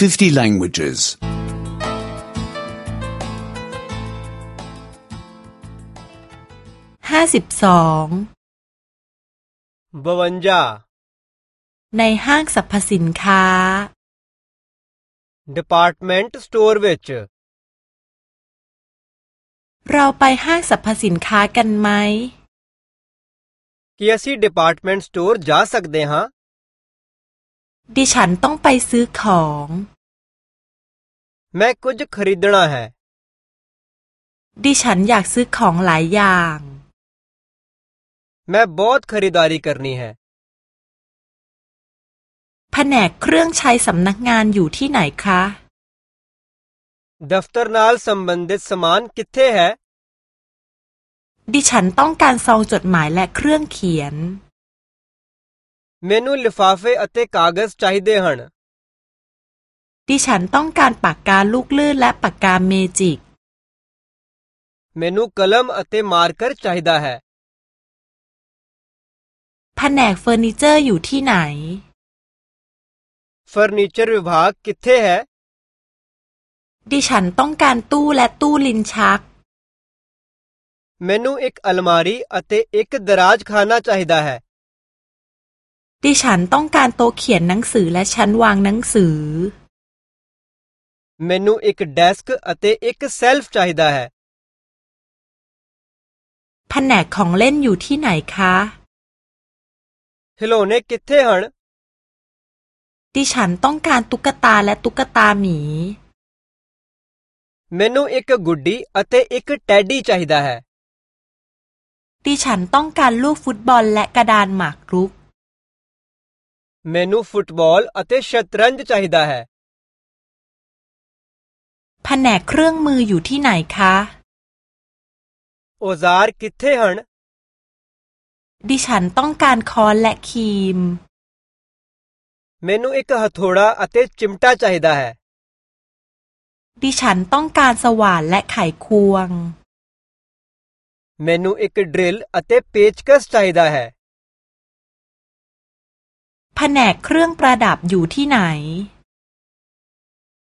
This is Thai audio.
50 languages. ห้าสิบสอง 52 ในห้างสรรพสินค้า department store ਵਿੱਚ เราไปห้างสรรพสินค้ากันไหม ਕੀ ਅਸੀਂ department store ਜਾ ਸਕਦੇ ਹਾਂ ดิฉันต้องไปซื้อของ मैं कुछ खरीदना है ดิฉันอยากซื้อของหลายอย่าง मैं बहुत खरीदारी करनी है แผนกเครื่องใช้สำนักงานอยู่ที่ไหนคะ दफ्तर नाल संबंधित सामान किथे है ดิฉันต้องการซองจดหมายและเครื่องเขียน ਮੈਨੂੰ ਲਿਫਾਫੇ ਅਤੇ ਕਾਗਜ਼ ਚਾਹੀਦੇ ਹਨ ดิฉันต้องการปากกาลูกลื่นและปากกาเมจิก ਮੈਨੂੰ ਕਲਮ ਅਤੇ ਮਾਰਕਰ ਚਾਹੀਦਾ ਹੈ แผนกเฟอร์นิเจอร์อยู่ที่ไหน ਫਰਨੀਚਰ ਵਿਭਾਗ ਕਿੱਥੇ ਹੈ ดิฉันต้องการตู้และตู้ลิ้นชัก ਮੈਨੂੰ ਇੱਕ ਅਲਮਾਰੀ ਅਤੇ ਇੱਕ ਦਰਾਜਖਾਨਾ ਚਾਹੀਦਾ ਹੈ ดิฉันต้องการโต๊ะเขียนหนังสือและชั้นวางหนังสือ ਮੈਨੂੰ ਇੱਕ ਡੈਸਕ ਅਤੇ ਇੱਕ ਸੈਲਫ ਚਾਹੀਦਾ ਹੈ แผนกของเล่นอยู่ที่ไหนคะ ਖਿਡੌਣੇ ਕਿੱਥੇ ਹਨ ดิฉันต้องการตุ๊กตาและตุ๊กตาหมี ਮੈਨੂੰ ਇੱਕ ਗੁੱਡੀ ਅਤੇ ਇੱਕ ਟੈਡੀ ਚਾਹੀਦਾ ਹੈ ดิฉันต้องการลูกฟุตบอลและกระดานหมากรุก ਮੈਨੂੰ ਫੁੱਟਬਾਲ ਅਤੇ ਸ਼ਤਰੰਜ ਚਾਹੀਦਾ ਹੈ แ ผนกเครื่องมืออยู่ที่ไหนคะ ਔਜ਼ਾਰ ਕਿੱਥੇ ਹਨ ดิฉันต้องการค้อนและครีม ਮੈਨੂੰ ਇੱਕ ਹਥੌੜਾ ਅਤੇ ਚਿਮਟਾ ਚਾਹੀਦਾ ਹੈ ดิฉันต้องการสว่านและไขควง ਮੈਨੂੰ ਇੱਕ ਡਰਿਲ ਅਤੇ ਪੇਚਕਸ ਚਾਹੀਦਾ ਹੈ แผนกเครื่องประดับอยู่ที่ไหน